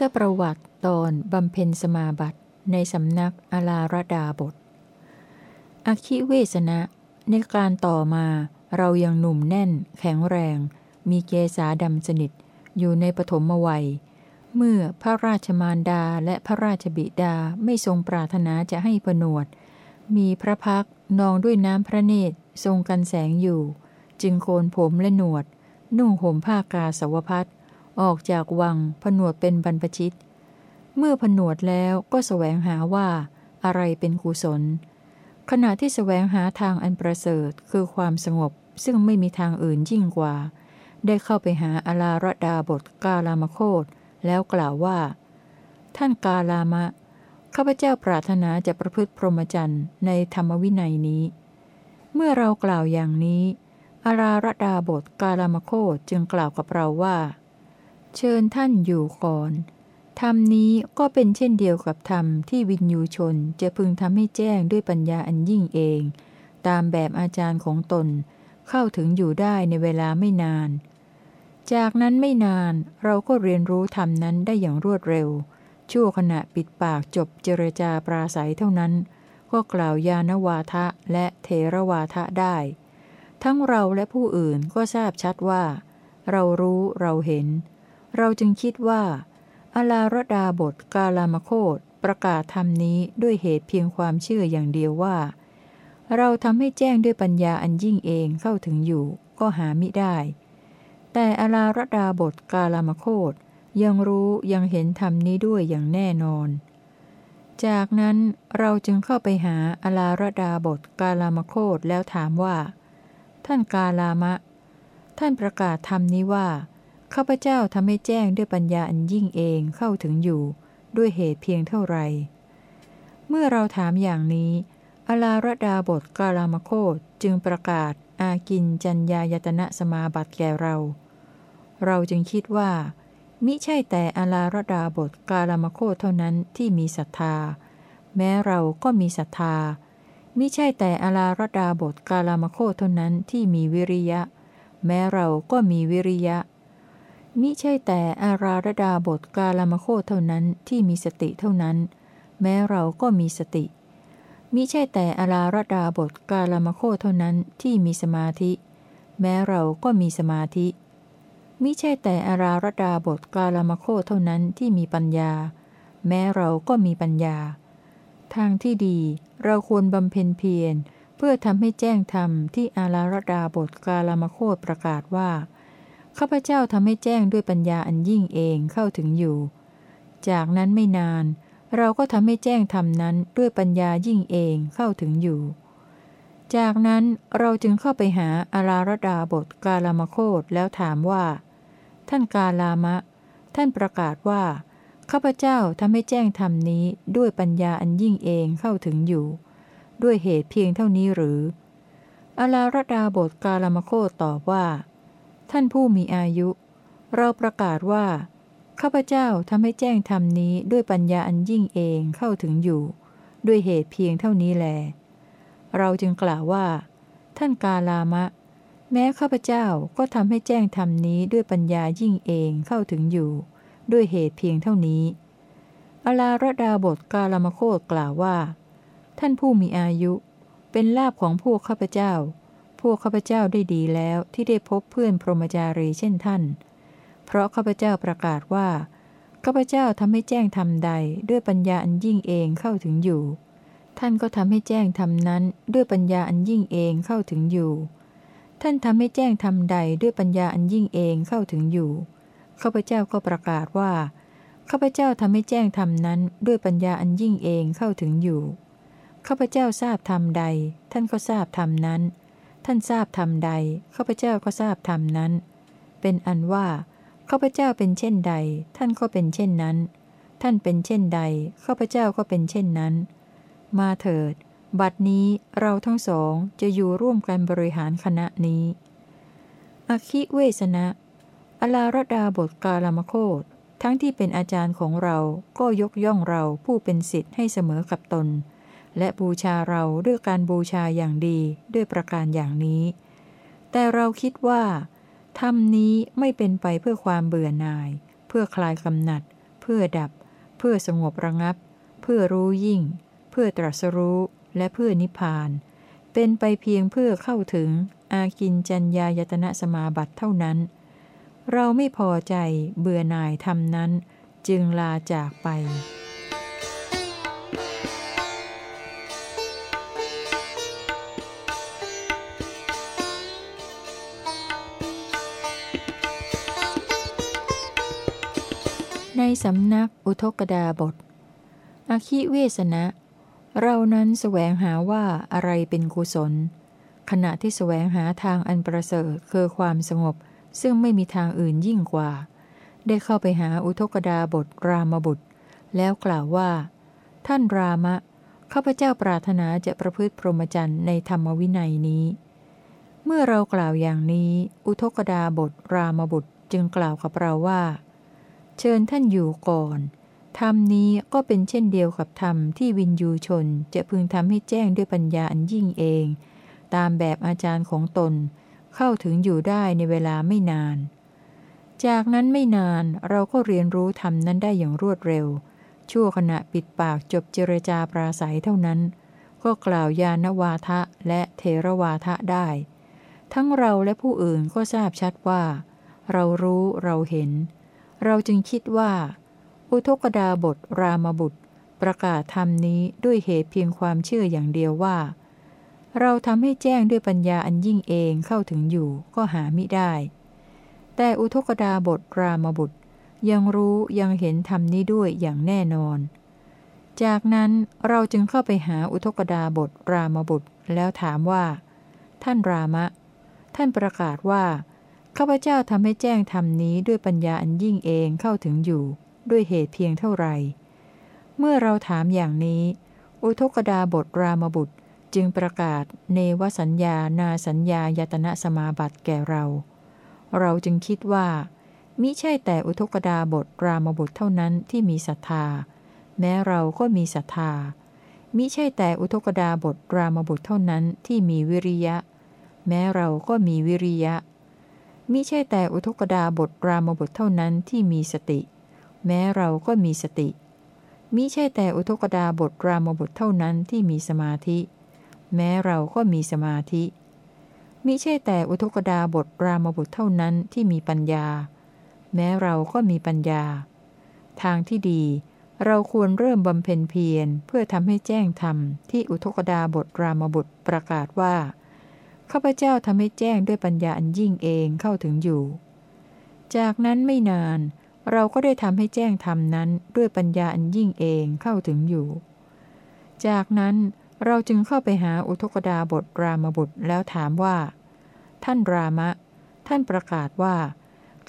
ทประวัติตอนบำเพ็ญสมาบัติในสำนักอลารดาบท อคิเวสนะ ในการต่อมาเรายังหนุ่มแน่น แข็งแรง มีเกษาดำสนิท อยู่ในปฐมวัย เมื่อพระราชมารดาและพระราชบิดาไม่ทรงปรารถนาจะให้ผนวด มีพระพักนองด้วยน้ำพระเนตรทรงกันแสงอยู่ จึงโคนผมและหนวด นุ่งห่มผ้ากาสาวพัด ออกจากวังผนวดเป็นบรรพชิต เมื่อผนวดแล้วก็สแสวงหาว่าอะไรเป็นกุศล ขณะที่สแสวงหาทางอันประเสริฐคือความสงบซึ่งไม่มีทางอื่นยิ่งกว่า ได้เข้าไปหาอลาระดาบทกาลามโคตแล้วกล่าวว่า ท่านกาลามะข้าพเจ้าปรารถนาจะประพฤติพรหมจรรย์ในธรรมวินัยนี้ เมื่อเรากล่าวอย่างนี้อาราระดาบทกาลามโคตจึงกล่าวกับเราว่า เชิญท่านอยู่ก่อน ธรรมนี้ก็เป็นเช่นเดียวกับธรรมที่วินยูชนจะพึงทำให้แจ้งด้วยปัญญาอันยิ่งเอง ตามแบบอาจารย์ของตน เข้าถึงอยู่ได้ในเวลาไม่นาน จากนั้นไม่นานเราก็เรียนรู้ธรรมนั้นได้อย่างรวดเร็ว ชั่วขณะปิดปากจบเจรจาปราศัยเท่านั้น ก็กล่าวยานวาทะและเทรวาทะได้ ทั้งเราและผู้อื่นก็ทราบชัดว่า เรารู้เราเห็น เราจึงคิดว่าอาลารดาบทกาลามโคตประกาศธรรมนี้ด้วยเหตุเพียงความเชื่ออย่างเดียวว่า เราทำให้แจ้งด้วยปัญญาอันยิ่งเองเข้าถึงอยู่ ก็หามิได้ แต่อลารดาบทกาลามโคตยังรู้ยังเห็นธรรมนี้ด้วยอย่างแน่นอน จากนั้นเราจึงเข้าไปหาอลารดาบทกาลามโคตแล้วถามว่า ท่านกาลามะ ท่านประกาศธรรมนี้ว่า ข้าพเจ้าทำให้แจ้งด้วยปัญญาอันยิ่งเองเข้าถึงอยู่ ด้วยเหตุเพียงเท่าไร เมื่อเราถามอย่างนี้อลาระดาบทกาลามโคตจึงประกาศ อากินจัญญายตนะสมาบัติแก่เรา เราจึงคิดว่า มิใช่แต่อลาระดาบทกาลามโคตเท่านั้นที่มีศรัทธา แม้เราก็มีศรัทธา มิใช่แต่อลาระดาบทกาลามโคตเท่านั้นที่มีวิริยะ แม้เราก็มีวิริยะ มิใช่แต่อาราระดาบทกาลามโคเท่านั้นที่มีสติเท่านั้น แม้เราก็มีสติ มิใช่แต่อาราระดาบทกาลามโคเท่านั้นที่มีสมาธิ แม้เราก็มีสมาธิ มิใช่แต่อาราระดาบทกาลามโคเท่านั้นที่มีปัญญา แม้เราก็มีปัญญา ทางที่ดีเราควรบำเพ็ญเพียรเพื่อทำให้แจ้งธรรมที่อาราระดาบทกาลามโคตประกาศว่า ข้าพเจ้าทำให้แจ้งด้วยปัญญาอันยิ่งเองเข้าถึงอยู่ จากนั้นไม่นาน เราก็ทำให้แจ้งธรรมนั้นด้วยปัญญายิ่งเองเข้าถึงอยู่ จากนั้นเราจึงเข้าไปหาอาราระดาบทกาลามโคตแล้วถามว่า ท่านกาลามะ ท่านประกาศว่าข้าพเจ้าทำให้แจ้งธรรมนี้ด้วยปัญญาอันยิ่งเองเข้าถึงอยู่ ด้วยเหตุเพียงเท่านี้หรืออาราระดาบทกาลามโคตตอบว่า ท่านผู้มีอายุ เราประกาศว่า ข้าพเจ้าทำให้แจ้งธรรมนี้ด้วยปัญญาอันยิ่งเองเข้าถึงอยู่ ด้วยเหตุเพียงเท่านี้แล เราจึงกล่าวว่า ท่านกาลามะ แม้ข้าพเจ้าก็ทำให้แจ้งธรรมนี้ด้วยปัญญายิ่งเองเข้าถึงอยู่ ด้วยเหตุเพียงเท่านี้ อลาระดาบทกาลามโคตกล่าวว่า ท่านผู้มีอายุ เป็นลาบของพวกข้าพเจ้า พวกข้าพเจ้าได้ดีแล้วที่ได้พบเพื่อนพรหมจารีเช่นท่าน เพราะข้าพเจ้าประกาศว่าข้าพเจ้าทำให้แจ้งทำใดด้วยปัญญาอันยิ่งเองเข้าถึงอยู่ ท่านก็ทำให้แจ้งทำนั้นด้วยปัญญาอันยิ่งเองเข้าถึงอยู่ ท่านทำให้แจ้งทำใดด้วยปัญญาอันยิ่งเองเข้าถึงอยู่ข้าพเจ้าก็ประกาศว่าข้าพเจ้าทำให้แจ้งทำนั้นด้วยปัญญาอันยิ่งเองเข้าถึงอยู่ข้าพเจ้าทราบทำใด ท่านก็ทราบทำนั้น ท่านทราบธรรมใดข้าพเจ้าก็ทราบธรรมนั้น เป็นอันว่าข้าพเจ้าเป็นเช่นใด ท่านก็เป็นเช่นนั้น ท่านเป็นเช่นใดข้าพเจ้าก็เป็นเช่นนั้น มาเถิด บัดนี้เราทั้งสองจะอยู่ร่วมกันบริหารคณะนี้อคิเวสนะอลารดาบทกาลามโคตทั้งที่เป็นอาจารย์ของเราก็ยกย่องเราผู้เป็นสิทธิ์ให้เสมอกับตน และบูชาเราด้วยการบูชาอย่างดีด้วยประการอย่างนี้ แต่เราคิดว่าธรรมนี้ไม่เป็นไปเพื่อความเบื่อหน่าย เพื่อคลายกำหนัดเพื่อพื่อดับ เพื่อสงบระงับ เพื่อรู้ยิ่ง เพื่อตรัสรู้ และเพื่อนิพพาน เป็นไปเพียงเพื่อเข้าถึง อากินจัญญายตนะสมาบัติเท่านั้น เราไม่พอใจเบื่อหน่ายทำนั้น จึงลาจากไป ในสำนักอุทกดาบท อคิเวสนะ เรานั้นแสวงหาว่าอะไรเป็นกุศล ขณะที่แสวงหาทางอันประเสริฐคือความสงบ ซึ่งไม่มีทางอื่นยิ่งกว่า ได้เข้าไปหาอุทกดาบทรามบุตร แล้วกล่าวว่า ท่านรามะ ข้าพเจ้าปรารถนาจะประพฤติพรหมจรรย์ในธรรมวินัยนี้ เมื่อเรากล่าวอย่างนี้ อุทกดาบทรามบุตรจึงกล่าวกับเราว่า เชิญท่านอยู่ก่อนธรรมนี้ก็เป็นเช่นเดียวกับธรรมที่วินยูชนจะพึงทำให้แจ้งด้วยปัญญาอันยิ่งเอง ตามแบบอาจารย์ของตน เข้าถึงอยู่ได้ในเวลาไม่นาน จากนั้นไม่นานเราก็เรียนรู้ธรรมนั้นได้อย่างรวดเร็ว ชั่วขณะปิดปากจบเจรจาปราศัยเท่านั้น ก็กล่าวยานวาทะและเทรวาทะได้ ทั้งเราและผู้อื่นก็ทราบชัดว่า เรารู้เราเห็น เราจึงคิดว่า อุทกดาบทรามบุตร ประกาศธรรมนี้ด้วยเหตุเพียงความเชื่ออย่างเดียวว่า เราทำให้แจ้งด้วยปัญญาอันยิ่งเองเข้าถึงอยู่ก็หามิได้ แต่อุทกดาบทรามบุตร ยังรู้ยังเห็นธรรมนี้ด้วยอย่างแน่นอน จากนั้นเราจึงเข้าไปหาอุทกดาบทรามบุตร แล้วถามว่า ท่านรามะ ท่านประกาศว่า ข้าพเจ้าทำให้แจ้งธรรมนี้ด้วยปัญญาอันยิ่งเองเข้าถึงอยู่ ด้วยเหตุเพียงเท่าไหร่ เมื่อเราถามอย่างนี้ อุทกดาบทรามบุตรจึงประกาศเนวสัญญานาสัญญายตนะสมาบัติแก่เรา เราจึงคิดว่า มิใช่แต่อุทกดาบทรามบุตรเท่านั้นที่มีศรัทธา แม้เราก็มีศรัทธา มิใช่แต่อุทกดาบทรามบุตรเท่านั้นที่มีวิริยะ แม้เราก็มีวิริยะ มิใช่แต่อุทกดาบทรามบทเท่านั้นที่มีสติ แม้เราก็มีสติ มิใช่แต่อุทกดาบทรามบทเท่านั้นที่มีสมาธิ แม้เราก็มีสมาธิ มิใช่แต่อุทกดาบทรามบทเท่านั้นที่มีปัญญา แม้เราก็มีปัญญา ทางที่ดี เราควรเริ่มบำเพ็ญเพียรเพื่อทำให้แจ้งธรรมที่อุทกดาบทรามบุตรประกาศว่า ข้าพเจ้าทำให้แจ้งด้วยปัญญาอันยิ่งเองเข้าถึงอยู่ จากนั้นไม่นาน เราก็ได้ทำให้แจ้งธรรมนั้นด้วยปัญญาอันยิ่งเองเข้าถึงอยู่ จากนั้นเราจึงเข้าไปหาอุทกดาบทรามบุตรแล้วถามว่า ท่านรามะ ท่านประกาศว่า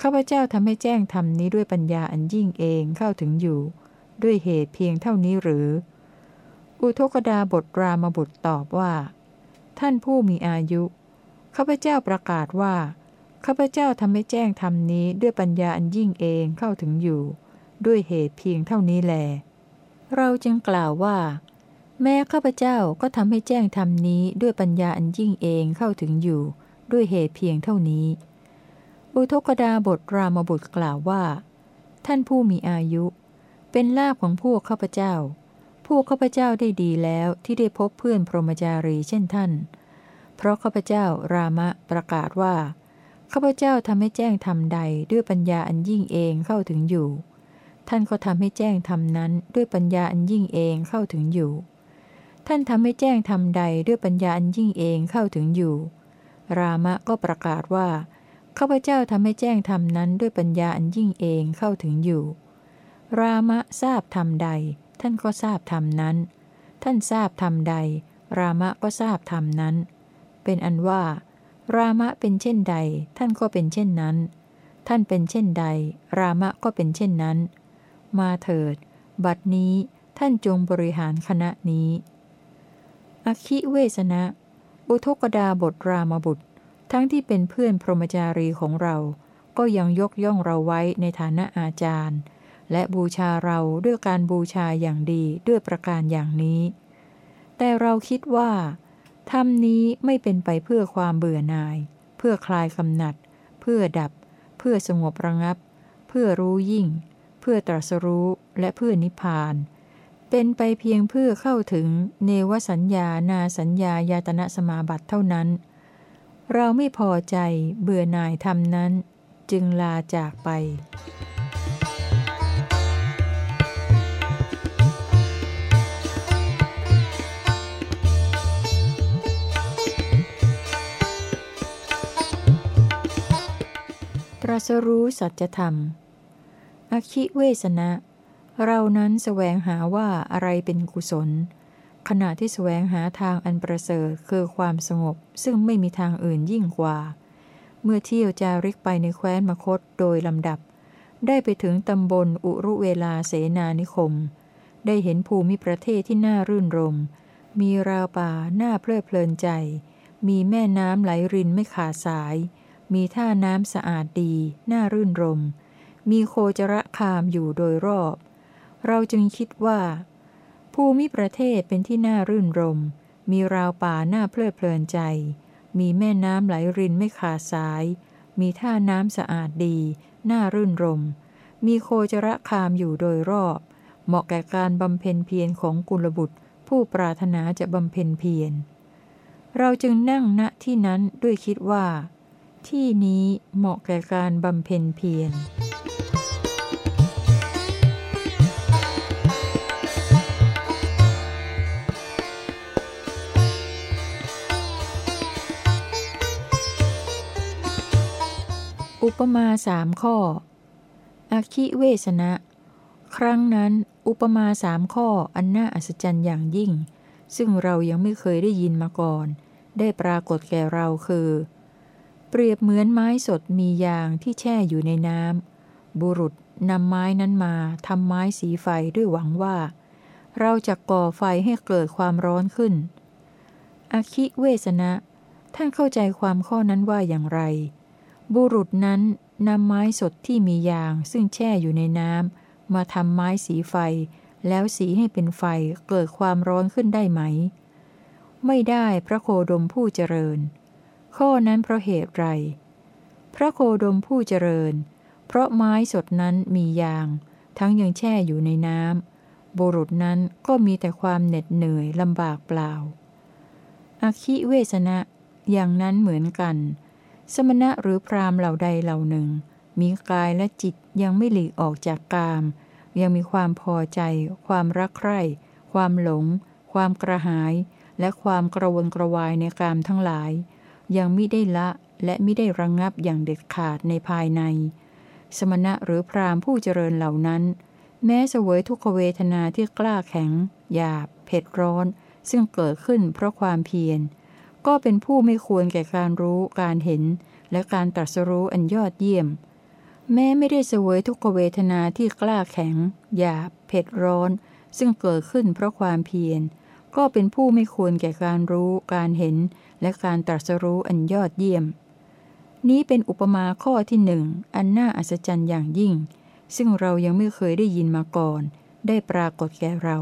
ข้าพเจ้าทำให้แจ้งธรรมนี้ด้วยปัญญาอันยิ่งเองเข้าถึงอยู่ ด้วยเหตุเพียงเท่านี้หรือ อุทกดาบทรามบุตรตอบว่า ท่านผู้มีอายุ ข้าพเจ้าประกาศว่า ข้าพเจ้าทำให้แจ้งธรรมนี้ด้วยปัญญาอันยิ่งเองเข้าถึงอยู่ ด้วยเหตุเพียงเท่านี้แล เราจึงกล่าวว่า แม้ข้าพเจ้าก็ทำให้แจ้งธรรมนี้ด้วยปัญญาอันยิ่งเองเข้าถึงอยู่ ด้วยเหตุเพียงเท่านี้ อุทกดาบทรามบุตรกล่าวว่า ท่านผู้มีอายุ เป็นลาภของพวกข้าพเจ้า พวกข้าพเจ้าได้ดีแล้วที่ได้พบเพื่อนพรหมจารีเช่นท่าน เพราะข้าพเจ้ารามะประกาศว่าข้าพเจ้าทำให้แจ้งทำใดด้วยปัญญาอันยิ่งเองเข้าถึงอยู่ ท่านก็ทำให้แจ้งทำนั้นด้วยปัญญาอันยิ่งเองเข้าถึงอยู่ ท่านทำให้แจ้งทำใดด้วยปัญญาอันยิ่งเองเข้าถึงอยู่ รามะก็ประกาศว่าข้าพเจ้าทำให้แจ้งทำนั้นด้วยปัญญาอันยิ่งเองเข้าถึงอยู่ รามะทราบทำใด ท่านก็ทราบธรรมนั้น ท่านทราบธรรมใด รามะก็ทราบธรรมนั้น เป็นอันว่า รามะเป็นเช่นใด ท่านก็เป็นเช่นนั้น ท่านเป็นเช่นใด รามะก็เป็นเช่นนั้น มาเถิด บัดนี้ท่านจงบริหารคณะนี้ อคิเวสนะ อุทกดาบทรามบุตร ทั้งที่เป็นเพื่อนพรหมจารีของเรา ก็ยังยกย่องเราไว้ในฐานะอาจารย์ และบูชาเราด้วยการบูชาอย่างดีด้วยประการอย่างนี้ แต่เราคิดว่าธรรมนี้ไม่เป็นไปเพื่อความเบื่อหน่าย เพื่อคลายกำหนัด เพื่อดับ เพื่อสงบระงับ เพื่อรู้ยิ่ง เพื่อตรัสรู้และเพื่อนิพพาน เป็นไปเพียงเพื่อเข้าถึงเนวสัญญานาสัญญายาตนะสมาบัติเท่านั้น เราไม่พอใจเบื่อหน่ายธรรมนั้น จึงลาจากไป ตรัสรู้สัจธรรม อคิเวสนะ เรานั้นแสวงหาว่าอะไรเป็นกุศล ขณะที่แสวงหาทางอันประเสริฐคือความสงบ ซึ่งไม่มีทางอื่นยิ่งกว่า เมื่อเที่ยวจาริกไปในแคว้นมคตโดยลำดับ ได้ไปถึงตำบลอุรุเวลาเสนานิคม ได้เห็นภูมิประเทศที่น่ารื่นรม มีราวป่าน่าเพลิดเพลินใจ มีแม่น้ำไหลรินไม่ขาดสาย มีท่าน้ำสะอาดดี น่ารื่นรม มีโคจรคามอยู่โดยรอบ เราจึงคิดว่า ภูมิประเทศเป็นที่น่ารื่นรม มีราวป่าน่าเพลิดเพลินใจ มีแม่น้ำไหลรินไม่ขาดสาย มีท่าน้ำสะอาดดี น่ารื่นรม มีโคจรคามอยู่โดยรอบ เหมาะแก่การบำเพ็ญเพียรของกุลบุตร ผู้ปรารถนาจะบำเพ็ญเพียรเราจึงนั่งณที่นั้นด้วยคิดว่า ที่นี้เหมาะแก่การบำเพ็ญเพียรอุปมาสามข้อ อคิเวสนะ ครั้งนั้นอุปมาสามข้ออันน่าอัศจรรย์อย่างยิ่ง ซึ่งเรายังไม่เคยได้ยินมาก่อน ได้ปรากฏแก่เราคือ เปรียบเหมือนไม้สดมียางที่แช่อยู่ในน้ำบุรุษนำไม้นั้นมาทำไม้สีไฟด้วยหวังว่า เราจะก่อไฟให้เกิดความร้อนขึ้น อคิเวสนะ ท่านเข้าใจความข้อนั้นว่าอย่างไร บุรุษนั้นนำไม้สดที่มียางซึ่งแช่อยู่ในน้ำมาทำไม้สีไฟ แล้วสีให้เป็นไฟเกิดความร้อนขึ้นได้ไหม ไม่ได้พระโคดมผู้เจริญ ข้อนั้นเพราะเหตุไร พระโคดมผู้เจริญ เพราะไม้สดนั้นมียาง ทั้งยังแช่อยู่ในน้ำบุรุษนั้นก็มีแต่ความเหน็ดเหนื่อยลำบากเปล่าอคิเวสนะ อย่างนั้นเหมือนกัน สมณะหรือพรามเหล่าใดเหล่าหนึ่ง มีกายและจิตยังไม่หลีกออกจากกาม ยังมีความพอใจ ความรักใคร่ ความหลง ความกระหาย และความกระวนกระวายในกามทั้งหลาย ยังมิได้ละและมิได้ระงงับอย่างเด็ดขาดในภายใน สมณะหรือพรามผู้เจริญเหล่านั้น แม้เสวยทุกขเวทนาที่กล้าแข็ง หยาบ เผ็ดร้อน ซึ่งเกิดขึ้นเพราะความเพียร ก็เป็นผู้ไม่ควรแก่การรู้การเห็น และการตรัสรู้อันยอดเยี่ยม แม้ไม่ได้เสวยทุกขเวทนาที่กล้าแข็ง หยาบ เผ็ดร้อน ซึ่งเกิดขึ้นเพราะความเพียร ก็เป็นผู้ไม่ควรแก่การรู้การเห็น และการตรัสรู้อันยอดเยี่ยม นี้เป็นอุปมาข้อที่หนึ่งอันน่าอัศจรรย์อย่างยิ่ง ซึ่งเรายังไม่เคยได้ยินมาก่อน ได้ปรากฏแก่เรา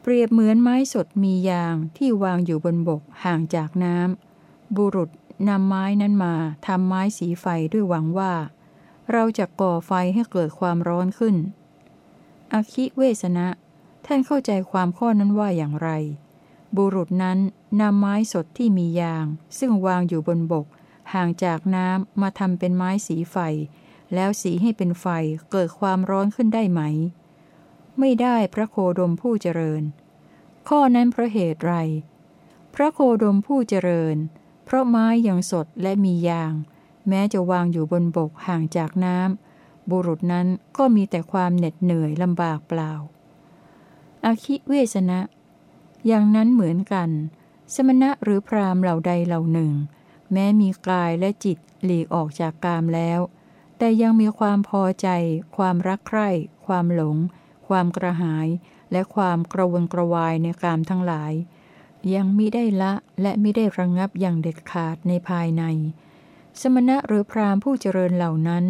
เปรียบเหมือนไม้สดมียางที่วางอยู่บนบกห่างจากน้ำบุรุษนำไม้นั้นมาทำไม้สีไฟด้วยหวังว่า เราจะก่อไฟให้เกิดความร้อนขึ้น อคิเวสนะ ท่านเข้าใจความข้อนั้นว่าอย่างไร บุรุษนั้นนำไม้สดที่มียาง ซึ่งวางอยู่บนบก ห่างจากน้ำมาทำเป็นไม้สีไฟ แล้วสีให้เป็นไฟเกิดความร้อนขึ้นได้ไหม ไม่ได้พระโคดมผู้เจริญ ข้อนั้นเพราะเหตุไร พระโคดมผู้เจริญ เพราะไม้ยังสดและมียาง แม้จะวางอยู่บนบกห่างจากน้ำบุรุษนั้นก็มีแต่ความเหน็ดเหนื่อยลำบากเปล่าอาคิเวสนะ อย่างนั้นเหมือนกัน สมณะหรือพรามเหล่าใดเหล่าหนึ่ง แม้มีกายและจิตหลีกออกจากกามแล้ว แต่ยังมีความพอใจ ความรักใคร่ ความหลง ความกระหาย และความกระวนกระวายในกามทั้งหลาย ยังมิได้ละและมิได้ระงงับอย่างเด็ดขาดในภายใน สมณะหรือพรามผู้เจริญเหล่านั้น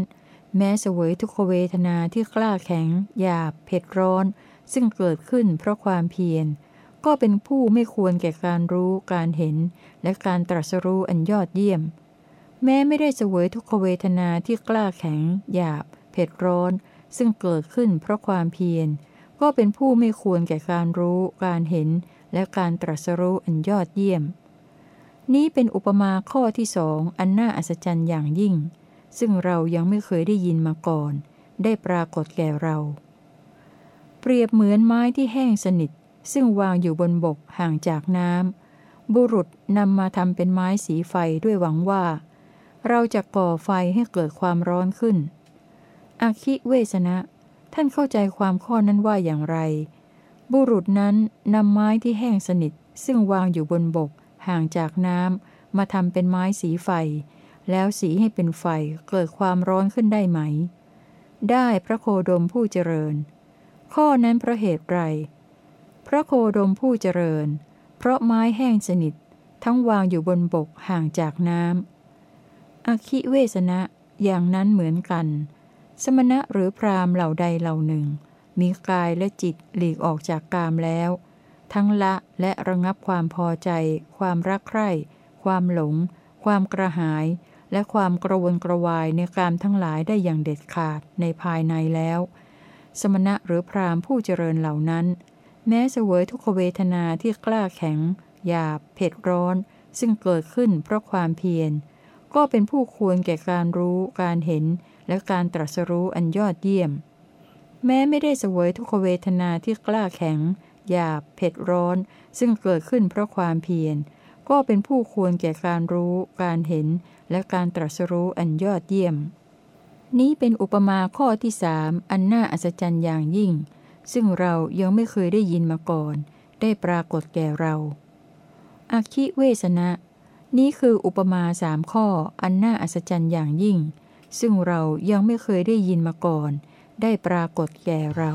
แม้เสวยทุกขเวทนาที่กล้าแข็ง หยาบ เผ็ดร้อน ซึ่งเกิดขึ้นเพราะความเพียร ก็เป็นผู้ไม่ควรแก่การรู้การเห็น และการตรัสรู้อันยอดเยี่ยม แม้ไม่ได้เสวยทุกขเวทนาที่กล้าแข็ง หยาบ เผ็ดร้อน ซึ่งเกิดขึ้นเพราะความเพียร ก็เป็นผู้ไม่ควรแก่การรู้การเห็น และการตรัสรู้อันยอดเยี่ยม นี้เป็นอุปมาข้อที่สองอันน่าอัศจรรย์อย่างยิ่ง ซึ่งเรายังไม่เคยได้ยินมาก่อน ได้ปรากฏแก่เรา เปรียบเหมือนไม้ที่แห้งสนิท ซึ่งวางอยู่บนบกห่างจากน้ำบุรุษนำมาทำเป็นไม้สีไฟด้วยหวังว่า เราจะก่อไฟให้เกิดความร้อนขึ้น อาคิเวสนะ ท่านเข้าใจความข้อนั้นว่าอย่างไร บุรุษนั้นนำไม้ที่แห้งสนิท ซึ่งวางอยู่บนบกห่างจากน้ำมาทำเป็นไม้สีไฟ แล้วสีให้เป็นไฟเกิดความร้อนขึ้นได้ไหม ได้พระโคดมผู้เจริญ ข้อนั้นเพราะเหตุไร พระโคดมผู้เจริญ เพราะไม้แห้งสนิท ทั้งวางอยู่บนบกห่างจากน้ำอคิเวสนะอย่างนั้นเหมือนกัน สมณะหรือพรามเหล่าใดเหล่าหนึ่ง มีกายและจิตหลีกออกจากกามแล้ว ทั้งละและระงับความพอใจ ความรักใคร่ ความหลง ความกระหาย และความกระวนกระวายในกามทั้งหลายได้อย่างเด็ดขาดในภายในแล้ว สมณะหรือพรามผู้เจริญเหล่านั้น แม้เสวยทุกขเวทนาที่กล้าแข็ง หยาบ เผ็ดร้อน ซึ่งเกิดขึ้นเพราะความเพียร ก็เป็นผู้ควรแก่การรู้ การเห็น และการตรัสรู้อันยอดเยี่ยม แม้ไม่ได้เสวยทุกขเวทนาที่กล้าแข็ง หยาบ เผ็ดร้อน ซึ่งเกิดขึ้นเพราะความเพียร ก็เป็นผู้ควรแก่การรู้ การเห็น และการตรัสรู้อันยอดเยี่ยม นี้เป็นอุปมาข้อที่สามอันน่าอัศจรรย์อย่างยิ่ง ซึ่งเรายังไม่เคยได้ยินมาก่อน ได้ปรากฏแก่เราอาคิเวสนะ นี้คืออุปมาสามข้ออันน่าอัศจรรย์อย่างยิ่ง ซึ่งเรายังไม่เคยได้ยินมาก่อน ได้ปรากฏแก่เรา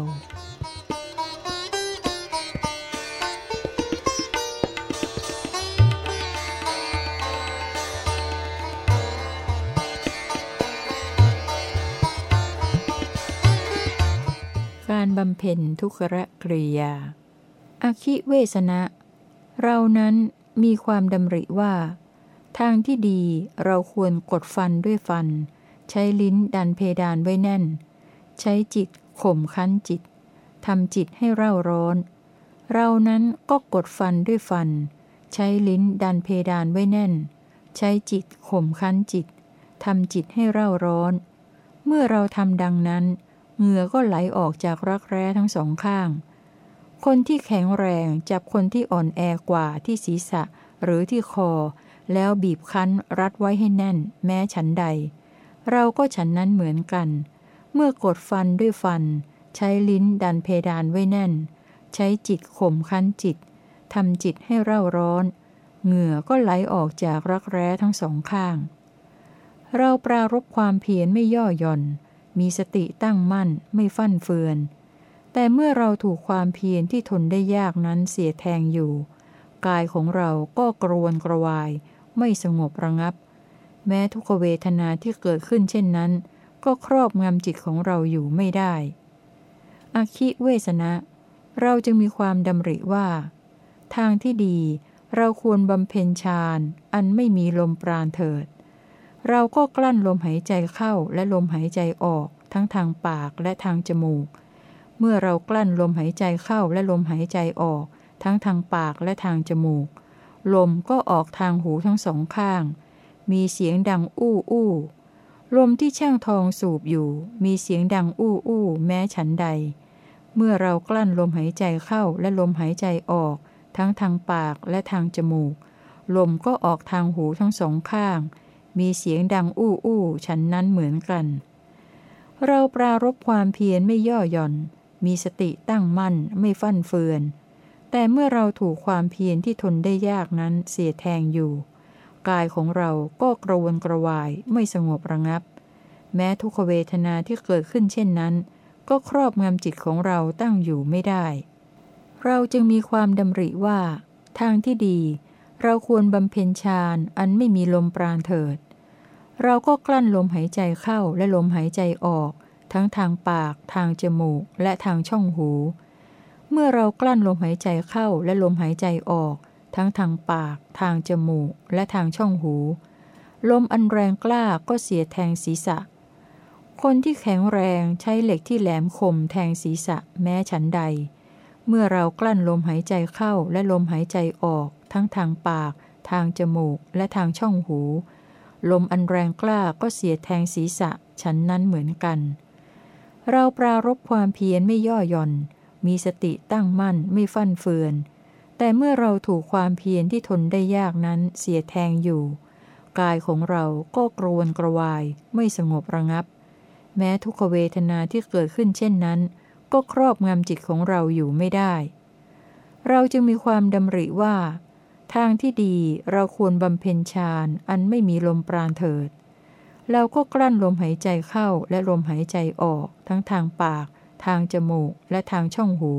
การบำเพ็ญทุกรกริยาอาคิเวสนะ เรานั้นมีความดำริว่า ทางที่ดีเราควรกดฟันด้วยฟัน ใช้ลิ้นดันเพดานไว้แน่น ใช้จิตข่มคั้นจิตทำจิตให้เร่าร้อน เรานั้นก็กดฟันด้วยฟัน ใช้ลิ้นดันเพดานไว้แน่น ใช้จิตข่มคั้นจิตทำจิตให้เร่าร้อน เมื่อเราทำดังนั้น เหงื่อก็ไหลออกจากรักแร้ทั้งสองข้าง คนที่แข็งแรงจับคนที่อ่อนแอกว่าที่ศีรษะหรือที่คอ แล้วบีบคั้นรัดไว้ให้แน่น แม้ฉันใด เราก็ฉันนั้นเหมือนกัน เมื่อกดฟันด้วยฟัน ใช้ลิ้นดันเพดานไว้แน่น ใช้จิตข่มคั้นจิตทำจิตให้เร่าร้อน เหงื่อก็ไหลออกจากรักแร้ทั้งสองข้าง เราปรารบความเพียรไม่ย่อหย่อน มีสติตั้งมั่นไม่ฟั่นเฟือน แต่เมื่อเราถูกความเพียรที่ทนได้ยากนั้นเสียแทงอยู่ กายของเราก็กรวนกระวาย ไม่สงบระงับ แม้ทุกเวทนาที่เกิดขึ้นเช่นนั้น ก็ครอบงำจิตของเราอยู่ไม่ได้อคิเวสนะ เราจึงมีความดำริว่า ทางที่ดีเราควรบำเพ็ญฌานอันไม่มีลมปราณเถิด เราก็กลั้นลมหายใจเข้าและลมหายใจออก ทั้งทางปากและทางจมูก เมื่อเรากลั้นลมหายใจเข้าและลมหายใจออก ทั้งทางปากและทางจมูก ลมก็ออกทางหูทั้งสองข้าง มีเสียงดังอู้อู้ลมที่ช่างทองสูบอยู่ มีเสียงดังอู้อู้แม้ฉันใด เมื่อเรากลั้นลมหายใจเข้าและลมหายใจออก ทั้งทางปากและทางจมูก ลมก็ออกทางหูทั้งสองข้าง มีเสียงดังอู้อู้ฉันนั้นเหมือนกัน เราปรารบความเพียรไม่ย่อหย่อน มีสติตั้งมั่นไม่ฟั่นเฟือน แต่เมื่อเราถูกความเพียรที่ทนได้ยากนั้นเสียแทงอยู่ กายของเราก็กระวนกระวายไม่สงบระงับ แม้ทุกขเวทนาที่เกิดขึ้นเช่นนั้น ก็ครอบงำจิตของเราตั้งอยู่ไม่ได้ เราจึงมีความดำริว่า ทางที่ดีเราควรบำเพ็ญฌานอันไม่มีลมปราณเถิด เราก็กลั้นลมหายใจเข้าและลมหายใจออก ทั้งทางปาก ทางจมูก และทางช่องหู เมื่อเรากลั้นลมหายใจเข้าและลมหายใจออก ทั้งทางปาก ทางจมูก และทางช่องหู ลมอันแรงกล้าก็เสียแทงศีรษะ คนที่แข็งแรงใช้เหล็กที่แหลมคมแทงศีรษะแม้ฉันใด เมื่อเรากลั้นลมหายใจเข้าและลมหายใจออก ทั้งทางปาก ทางจมูก และทางช่องหู ลมอันแรงกล้าก็เสียแทงศีรษะฉันนั้นเหมือนกัน เราปรารบความเพียรไม่ย่อหย่อน มีสติตั้งมั่นไม่ฟั่นเฟือน แต่เมื่อเราถูกความเพียรที่ทนได้ยากนั้นเสียแทงอยู่ กายของเราก็กรวนกระวายไม่สงบระงับ แม้ทุกขเวทนาที่เกิดขึ้นเช่นนั้น ก็ครอบงำจิตของเราอยู่ไม่ได้ เราจึงมีความดำริว่า ทางที่ดีเราควรบำเพ็ญฌานอันไม่มีลมปราณเถิด เราก็กลั้นลมหายใจเข้าและลมหายใจออก ทั้งทางปาก ทางจมูก และทางช่องหู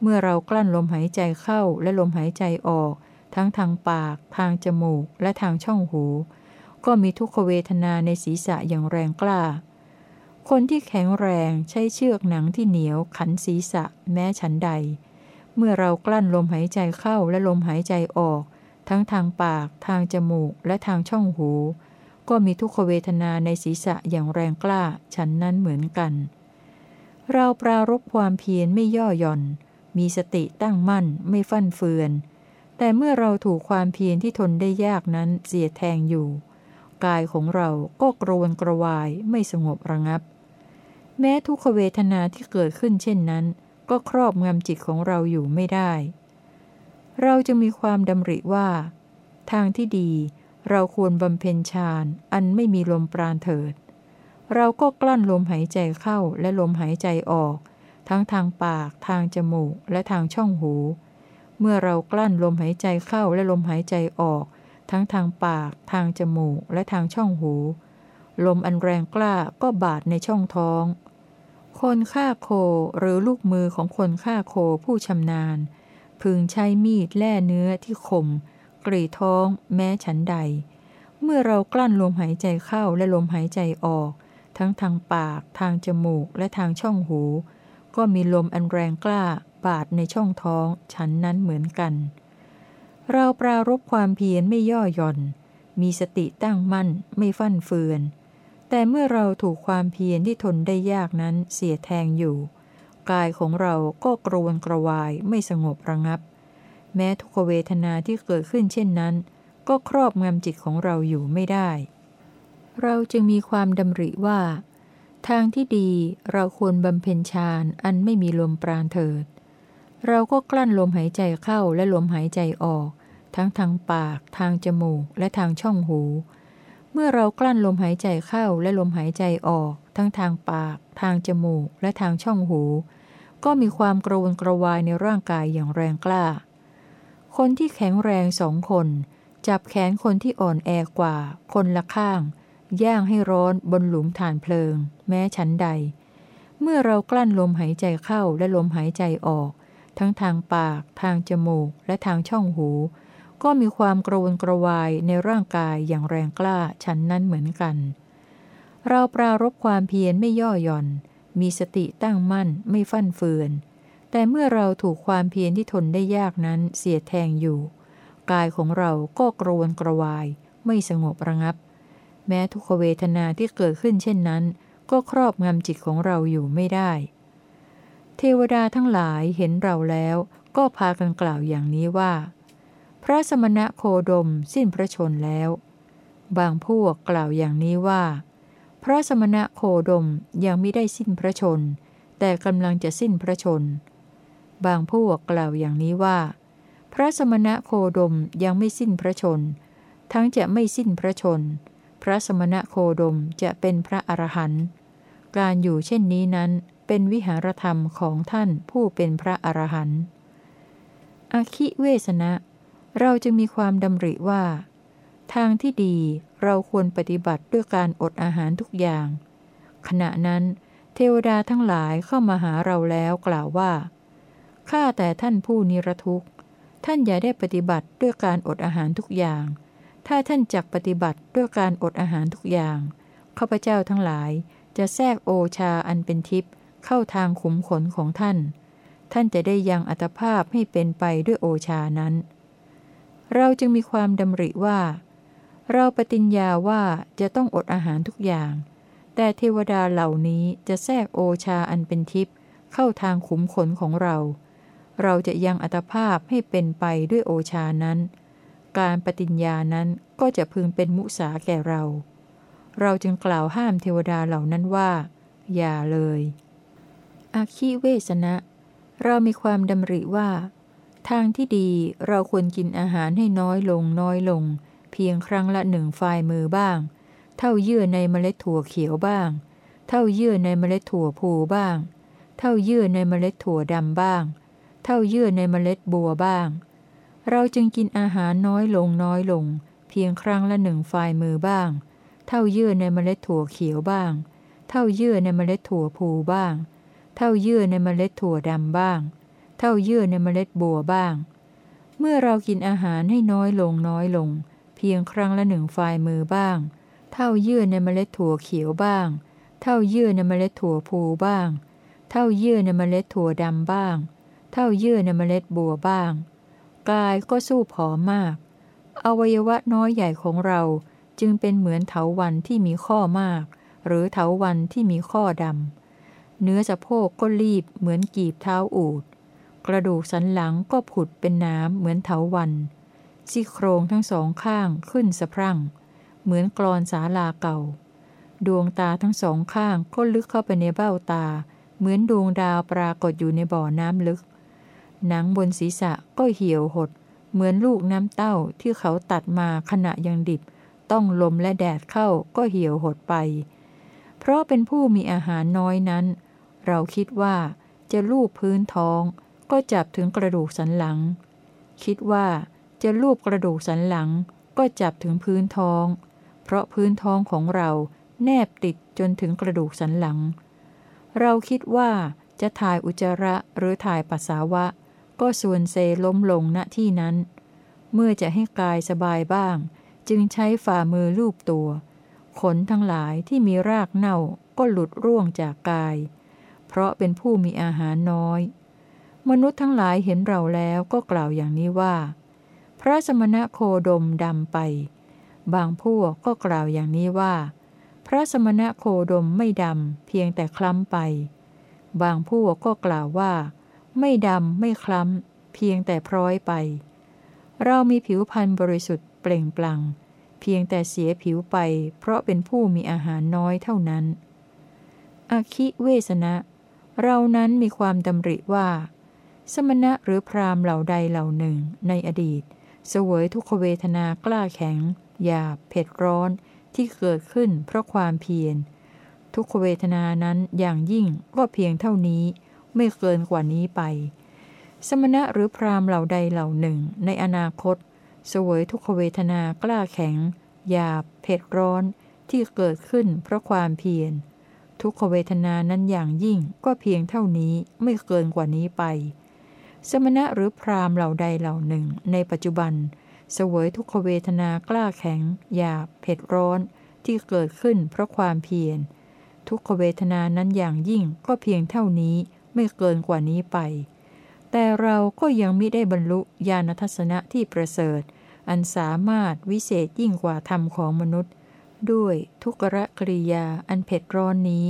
เมื่อเรากลั้นลมหายใจเข้าและลมหายใจออก ทั้งทางปาก ทางจมูก และทางช่องหู ก็มีทุกขเวทนาในศีรษะอย่างแรงกล้า คนที่แข็งแรงใช้เชือกหนังที่เหนียวขันศีรษะแม้ฉันใด เมื่อเรากลั้นลมหายใจเข้าและลมหายใจออก ทั้งทางปาก ทางจมูก และทางช่องหู ก็มีทุกขเวทนาในศีรษะอย่างแรงกล้า ฉันนั้นเหมือนกัน เราปรารบความเพียรไม่ย่อหย่อน มีสติตั้งมั่นไม่ฟั่นเฟือน แต่เมื่อเราถูกความเพียรที่ทนได้ยากนั้นเสียแทงอยู่ กายของเราก็กรวนกระวายไม่สงบระงับ แม้ทุกขเวทนาที่เกิดขึ้นเช่นนั้น ก็ครอบงำจิตของเราอยู่ไม่ได้ เราจะมีความดำริว่า ทางที่ดีเราควรบำเพ็ญฌานอันไม่มีลมปราณเถิด เราก็กลั้นลมหายใจเข้าและลมหายใจออก ทั้งทางปากทางจมูกและทางช่องหู เมื่อเรากลั้นลมหายใจเข้าและลมหายใจออก ทั้งทางปาก ทางจมูกและทางช่องหู ลมอันแรงกล้าก็บาดในช่องท้อง คนฆ่าโคหรือลูกมือของคนฆ่าโคผู้ชำนาญ พึงใช้มีดแล่เนื้อที่คม กรีท้องแม้ฉันใด เมื่อเรากลั้นลมหายใจเข้าและลมหายใจออก ทั้งทางปาก ทางจมูกและทางช่องหู ก็มีลมอันแรงกล้าบาดในช่องท้องฉันนั้นเหมือนกัน เราปรารบความเพียรไม่ย่อหย่อน มีสติตั้งมั่นไม่ฟั่นเฟือน แต่เมื่อเราถูกความเพียรที่ทนได้ยากนั้นเสียแทงอยู่ กายของเราก็กรวนกระวายไม่สงบระงับ แม้ทุกเวทนาที่เกิดขึ้นเช่นนั้น ก็ครอบงำจิตของเราอยู่ไม่ได้ เราจึงมีความดำริว่า ทางที่ดีเราควรบำเพ็ญฌานอันไม่มีลมปราณเถิด เราก็กลั้นลมหายใจเข้าและลมหายใจออก ทั้งทางปาก ทางจมูกและทางช่องหู มื่อเรากลั้นลมหายใจเข้าและลมหายใจออก ทั้งทางปาก ทางจมูก และทางช่องหู ก็มีความกระวนกระวายในร่างกายอย่างแรงกล้า คนที่แข็งแรงสองคน จับแขนคนที่อ่อนแอกว่า คนละข้าง ย่างให้ร้อนบนหลุมฐานเพลิง แม้ชั้นใด เมื่อเรากลั้นลมหายใจเข้าและลมหายใจออก ทั้งทางปาก ทางจมูก และทางช่องหู ก็มีความกระวนกระวายในร่างกายอย่างแรงกล้าฉันนั้นเหมือนกัน เราปรารบความเพียรไม่ย่อหย่อน มีสติตั้งมั่นไม่ฟั่นเฟือน แต่เมื่อเราถูกความเพียรที่ทนได้ยากนั้นเสียแทงอยู่ กายของเราก็กระวนกระวาย ไม่สงบระงับ แม้ทุกขเวทนาที่เกิดขึ้นเช่นนั้น ก็ครอบงำจิตของเราอยู่ไม่ได้ เทวดาทั้งหลายเห็นเราแล้ว ก็พากันกล่าวอย่างนี้ว่า ระสมณะโคดมสิ้นพระชนแล้ว บางพวกกล่าวอย่างนี้ว่า พระสมณะโคดมยังไม่ได้สิ้นพระชน แต่กำลังจะสิ้นพระชน บางพวกกล่าวอย่างนี้ว่า พระสมณะโคดมยังไม่สิ้นพระชน ทั้งจะไม่สิ้นพระชน พระสมณะโคดมจะเป็นพระอรหันต์การอยู่เช่นนี้นั้นเป็นวิหารธรรมของท่านผู้เป็นพระอรหันต์อคิเวสนะ เราจะมีความดำริว่า ทางที่ดีเราควรปฏิบัติด้วยการอดอาหารทุกอย่าง ขณะนั้น เทวดาทั้งหลายเข้ามาหาเราแล้วกล่าวว่า ข้าแต่ท่านผู้นิรทุกข์ ท่านอย่าได้ปฏิบัติด้วยการอดอาหารทุกอย่าง ถ้าท่านจักปฏิบัติด้วยการอดอาหารทุกอย่างข้าพเจ้าทั้งหลายจะแทรกโอชาอันเป็นทิพย์เข้าทางขุมขนของท่าน ท่านจะได้ยังอัตภาพให้เป็นไปด้วยโอชานั้น เราจึงมีความดำริว่า เราปฏิญญาว่าจะต้องอดอาหารทุกอย่างแแต่เทวดาเหล่านี้จะแทรกโอชาอันเป็นทิพย์เข้าทางขุมขนของเรา เราจะยังอัตภาพให้เป็นไปด้วยโอชานั้น การปฏิญญานั้นก็จะพึงเป็นมุสาแก่เรา เราจึงกล่าวห้ามเทวดาเหล่านั้นว่า อย่าเลย อาคีเวสนะ เรามีความดำริว่า ทางที่ดีเราควรกินอาหารให้น้อยลงน้อยลง เพียงครั้งละหนึ่งฝ่ายมือบ้าง เท่าเยื่อในเมล็ดถั่วเขียวบ้าง เท่าเยื่อในเมล็ดถั่วพูบ้าง เท่าเยื่อในเมล็ดถั่วดำบ้าง เท่าเยื่อในเมล็ดบัวบ้าง เราจึงกินอาหารน้อยลงน้อยลง เพียงครั้งละหนึ่งฝ่ายมือบ้าง เท่าเยื่อในเมล็ดถั่วเขียวบ้าง เท่าเยื่อในเมล็ดถั่วพูบ้าง เท่าเยื่อในเมล็ดถั่วดำบ้าง เท่าเยื่อในเมล็ดบัวบ้าง เมื่อเรากินอาหารให้น้อยลงน้อยลง เพียงครั้งละหนึ่งฝ่ายมือบ้าง เท่าเยื่อในเมล็ดถั่วเขียวบ้าง เท่าเยื่อในเมล็ดถั่วพูบ้าง เท่าเยื่อในเมล็ดถั่วดำบ้าง เท่าเยื่อในเมล็ดบัวบ้าง กายก็สู้ผอมมาก อวัยวะน้อยใหญ่ของเราจึงเป็นเหมือนเถาวันที่มีข้อมาก หรือเถาวันที่มีข้อดำเนื้อสะโพกก็รีบเหมือนกีบเท้าอูด กระดูกสันหลังก็ผุดเป็นน้ำเหมือนเถาวันซี่โครงทั้งสองข้างขึ้นสะพรั่ง เหมือนกรอนสาลาเก่า ดวงตาทั้งสองข้างก็ลึกเข้าไปในเบ้าตา เหมือนดวงดาวปรากฏอยู่ในบ่อน้ำลึก หนังบนศีรษะก็เหี่ยวหด เหมือนลูกน้ำเต้าที่เขาตัดมาขณะยังดิบ ต้องลมและแดดเข้าก็เหี่ยวหดไป เพราะเป็นผู้มีอาหารน้อยนั้น เราคิดว่าจะลูบพื้นท้อง ก็จับถึงกระดูกสันหลัง คิดว่าจะลูบกระดูกสันหลัง ก็จับถึงพื้นท้อง เพราะพื้นท้องของเราแนบติดจนถึงกระดูกสันหลัง เราคิดว่าจะถ่ายอุจจาระหรือถ่ายปัสสาวะ ก็ส่วนเซล้มลงณที่นั้น เมื่อจะให้กายสบายบ้าง จึงใช้ฝ่ามือลูบตัว ขนทั้งหลายที่มีรากเน่าก็หลุดร่วงจากกาย เพราะเป็นผู้มีอาหารน้อย มนุษย์ทั้งหลายเห็นเราแล้วก็กล่าวอย่างนี้ว่า พระสมณะโคดมดำไป บางพวกก็กล่าวอย่างนี้ว่า พระสมณะโคดมไม่ดำเพียงแต่คล้ำไป บางพวกก็กล่าวว่า ไม่ดำไม่คล้ำเพียงแต่พร้อยไป เรามีผิวพรรณบริสุทธิ์เปล่งปลั่งเพียงแต่เสียผิวไป เพราะเป็นผู้มีอาหารน้อยเท่านั้น อคิเวสนะ เรานั้นมีความดำริว่า สมณะหรือพรามเหล่าใดเหล่าหนึ่งในอดีต เสวยทุกขเวทนากล้าแข็ง หยาบเผ็ดร้อนที่เกิดขึ้นเพราะความเพียร ทุกขเวทนานั้นอย่างยิ่งก็เพียงเท่านี้ไม่เกินกว่านี้ไป สมณะหรือพรามเหล่าใดเหล่าหนึ่งในอนาคต เสวยทุกขเวทนากล้าแข็ง หยาบเผ็ดร้อนที่เกิดขึ้นเพราะความเพียร ทุกขเวทนานั้นอย่างยิ่งก็เพียงเท่านี้ไม่เกินกว่านี้ไป สมณะหรือพรามเหล่าใดเหล่าหนึ่ง ในปัจจุบัน เสวยทุกขเวทนากล้าแข็ง หยาบเผ็ดร้อนที่เกิดขึ้นเพราะความเพียร ทุกขเวทนานั้นอย่างยิ่งก็เพียงเท่านี้ไม่เกินกว่านี้ไป แต่เราก็ยังไม่ได้บรรลุญาณทัศนะที่ประเสริฐ อันสามารถวิเศษยิ่งกว่าธรรมของมนุษย์ ด้วยทุกรกริยาอันเผ็ดร้อนนี้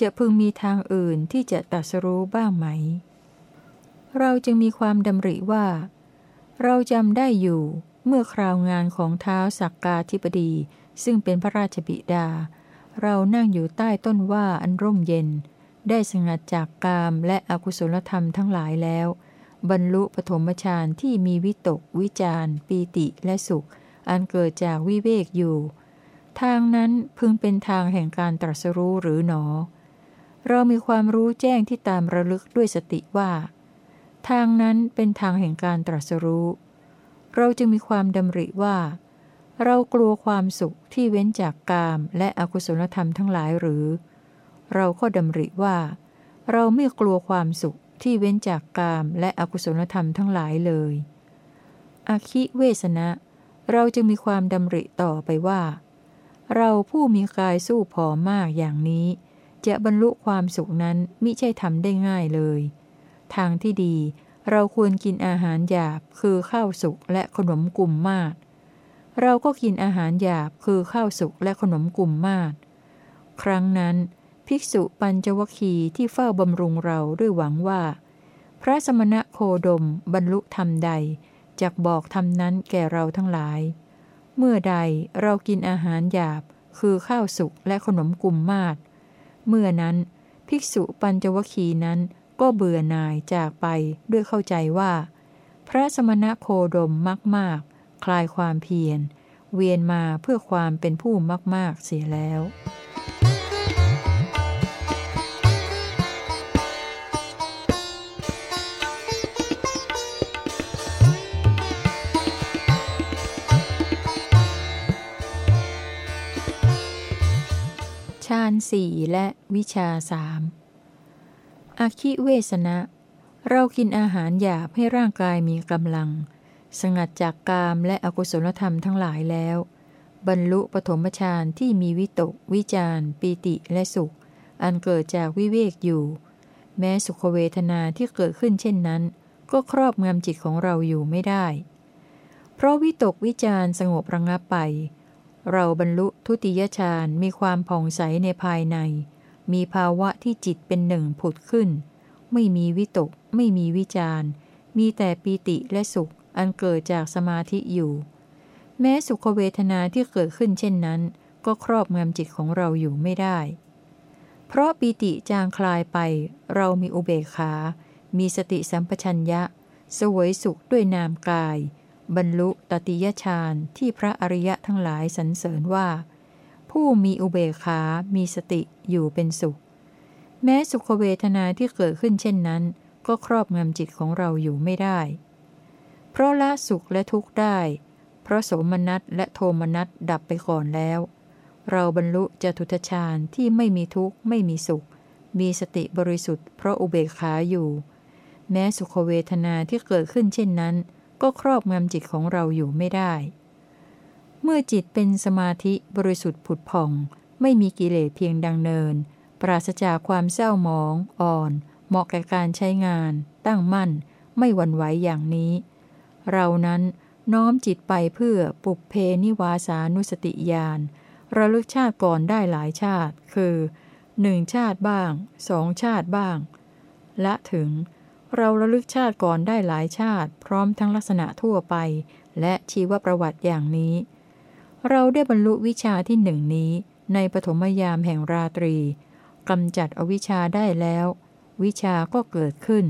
จะพึงมีทางอื่นที่จะตัสรู้บ้างไหม เราจึงมีความดำริว่า เราจำได้อยู่เมื่อคราวงานของเท้าสักกาธิปดี ซึ่งเป็นพระราชบิดา เรานั่งอยู่ใต้ต้นว่าอันร่มเย็น ได้สงัดจากกามและอกุศลธรรมทั้งหลายแล้ว บรรลุปฐมฌานที่มีวิตก วิจารปีติและสุข อันเกิดจากวิเวกอยู่ ทางนั้นพึงเป็นทางแห่งการตรัสรู้หรือหนอ เรามีความรู้แจ้งที่ตามระลึกด้วยสติว่า ทางนั้นเป็นทางแห่งการตรัสรู้ เราจึงมีความดำริว่า เรากลัวความสุขที่เว้นจากกามและอกุศลธรรมทั้งหลายหรือ เราก็ดำริว่า เราไม่กลัวความสุขที่เว้นจากกามและอกุศลธรรมทั้งหลายเลยอคิเวสนะ เราจึงมีความดำริต่อไปว่า เราผู้มีกายสู้ผอมมากอย่างนี้ จะบรรลุความสุขนั้นมิใช่ทำได้ง่ายเลย ทางที่ดี เราควรกินอาหารหยาบคือข้าวสุกและขนมกลุ่มมากเราก็กินอาหารหยาบคือข้าวสุกและขนมกลุ่มมากครั้งนั้น ภิกษุปัญจวคีที่เฝ้าบำรุงเราด้วยหวังว่า พระสมณะโคดมบรรลุธรรมใดจักบอกธรรมนั้นแก่เราทั้งหลาย เมื่อใดเรากินอาหารหยาบคือข้าวสุกและขนมกลุ่มมาศเมื่อนั้น ภิกษุปัญจวคีนั้น ก็เบื่อหน่ายจากไปด้วยเข้าใจว่า พระสมณะโคดมมากมากคลายความเพียร เวียนมาเพื่อความเป็นผู้มากมากเสียแล้วฌานสี่และวิชาสาม อคิเวสนะ เรากินอาหารหยาบให้ร่างกายมีกำลัง สงัดจากกามและอกุศลธรรมทั้งหลายแล้ว บรรลุปฐมฌานที่มีวิตก วิจารปีติและสุข อันเกิดจากวิเวกอยู่ แม้สุขเวทนาที่เกิดขึ้นเช่นนั้น ก็ครอบงำจิตของเราอยู่ไม่ได้ เพราะวิตกวิจารสงบระงับไป เราบรรลุทุติยฌานมีความผ่องใสในภายใน มีภาวะที่จิตเป็นหนึ่งผุดขึ้น ไม่มีวิตก ไม่มีวิจารมีแต่ปีติและสุข อันเกิดจากสมาธิอยู่ แม้สุขเวทนาที่เกิดขึ้นเช่นนั้น ก็ครอบงำจิตของเราอยู่ไม่ได้ เพราะปีติจางคลายไป เรามีอุเบกขา มีสติสัมปชัญญะ สวยสุขด้วยนามกาย บรรลุตติยฌานที่พระอริยะทั้งหลายสรรเสริญว่า ผู้มีอุเบกขา มีสติอยู่เป็นสุข แม้สุขเวทนาที่เกิดขึ้นเช่นนั้น ก็ครอบงำจิตของเราอยู่ไม่ได้ เพราะละสุขและทุกข์ได้ เพราะโสมนัสและโทมนัสดับไปก่อนแล้ว เราบรรลุจตุทชาญที่ไม่มีทุกข์ไม่มีสุข มีสติบริสุทธิ์เพราะอุเบกขาอยู่ แม้สุขเวทนาที่เกิดขึ้นเช่นนั้น ก็ครอบงำจิตของเราอยู่ไม่ได้ เมื่อจิตเป็นสมาธิบริสุทธิ์ผุดผ่อง ไม่มีกิเลสเพียงดังเนิน ปราศจากความเศร้าหมอง อ่อน เหมาะแก่การใช้งาน ตั้งมั่น ไม่หวั่นไหวอย่างนี้ เรานั้นน้อมจิตไปเพื่อปุเพนิวาสานุสติญาณระลึกชาติก่อนได้หลายชาติ คือหนึ่งชาติบ้างสองชาติบ้าง และถึง เราระลึกชาติก่อนได้หลายชาติ พร้อมทั้งลักษณะทั่วไป และชีวประวัติอย่างนี้ เราได้บรรลุวิชาที่หนึ่งนี้ในปฐมยามแห่งราตรีกำจัดอวิชชาได้แล้ว วิชาก็เกิดขึ้น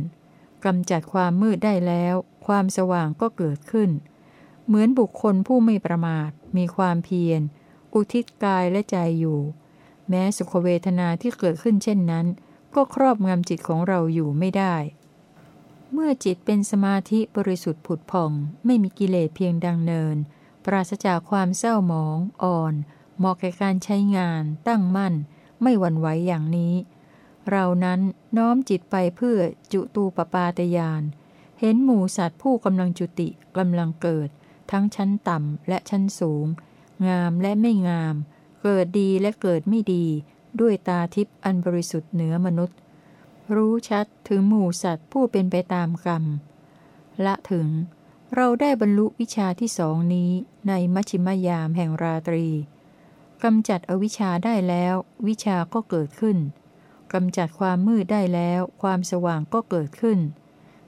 กำจัดความมืดได้แล้ว ความสว่างก็เกิดขึ้น เหมือนบุคคลผู้ไม่ประมาท มีความเพียร อุทิศกายและใจอยู่ แม้สุขเวทนาที่เกิดขึ้นเช่นนั้น ก็ครอบงำจิตของเราอยู่ไม่ได้ เมื่อจิตเป็นสมาธิบริสุทธิ์ผุดผ่อง ไม่มีกิเลสเพียงดังเนิน ราศจากความเศร้าหมอง อ่อน เหมาะแก่การใช้งาน ตั้งมั่น ไม่หวั่นไหวอย่างนี้ เรานั้นน้อมจิตไปเพื่อจุตูปปาตยาน เห็นหมูสัตว์ผู้กำลังจุติกำลังเกิด ทั้งชั้นต่ำและชั้นสูง งามและไม่งาม เกิดดีและเกิดไม่ดี ด้วยตาทิพย์อันบริสุทธิ์เหนือมนุษย์ รู้ชัดถึงหมูสัตว์ผู้เป็นไปตามกรรม ละถึงเราได้บรรลุวิชาที่สองนี้ ในมัชิมยามแห่งราตรีกำจัดอวิชชาได้แล้ว วิชาก็เกิดขึ้นกำจัดความมืดได้แล้ว ความสว่างก็เกิดขึ้น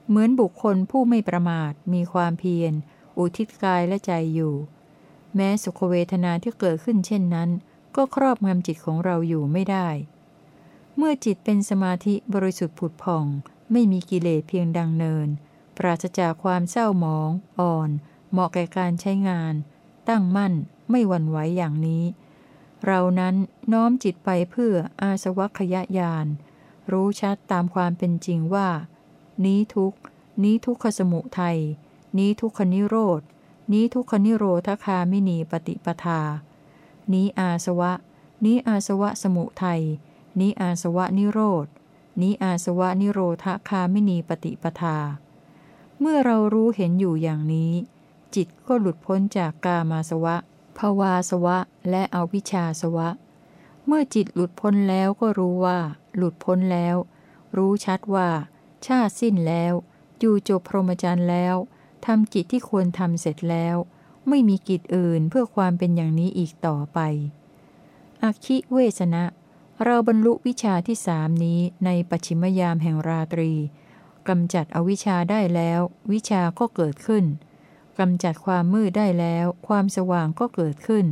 เหมือนบุคคลผู้ไม่ประมาทมีความเพียร อุทิศกายและใจอยู่ แม้สุขเวทนาที่เกิดขึ้นเช่นนั้น ก็ครอบงำจิตของเราอยู่ไม่ได้ เมื่อจิตเป็นสมาธิบริสุทธิ์ผุดผ่อง ไม่มีกิเลสเพียงดังเนิน ปราศจากความเศร้าหมอง อ่อน เหมาะแก่การใช้งาน ตั้งมั่นไม่หวั่นไหวอย่างนี้ เรานั้นน้อมจิตไปเพื่ออาสวัคยญาณรู้ชัดตามความเป็นจริงว่า นี้ทุกนี้ทุกขสมุทัยนี้ทุกขนิโรธนี้ทุกขนิโรธคามินีปฏิปทา นี้อาสวะ นี้อาสวะสมุทัย นี้อาสวะนิโรธ นี้อาสวะนิโรธคามินีปฏิปทา เมื่อเรารู้เห็นอยู่อย่างนี้ จิตก็หลุดพ้นจากกามาสวะ ภวาสวะ และอวิชชาสวะ เมื่อจิตหลุดพ้นแล้วก็รู้ว่า หลุดพ้นแล้ว รู้ชัดว่า ชาติสิ้นแล้ว อยู่จบพรหมจรรย์แล้วทำกิจที่ควรทำเสร็จแล้ว ไม่มีกิจอื่นเพื่อความเป็นอย่างนี้อีกต่อไป อคิเวสนะ เราบรรลุวิชาที่สามนี้ในปัจฉิมยามแห่งราตรีกำจัดอวิชชาได้แล้ว วิชาก็เกิดขึ้น กำจัดความมืดได้แล้ว ความสว่างก็เกิดขึ้น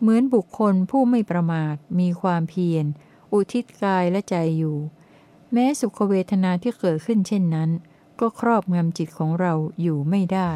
เหมือนบุคคลผู้ไม่ประมาท มีความเพียร อุทิศกายและใจอยู่ แม้สุขเวทนาที่เกิดขึ้นเช่นนั้น ก็ครอบงำจิตของเราอยู่ไม่ได้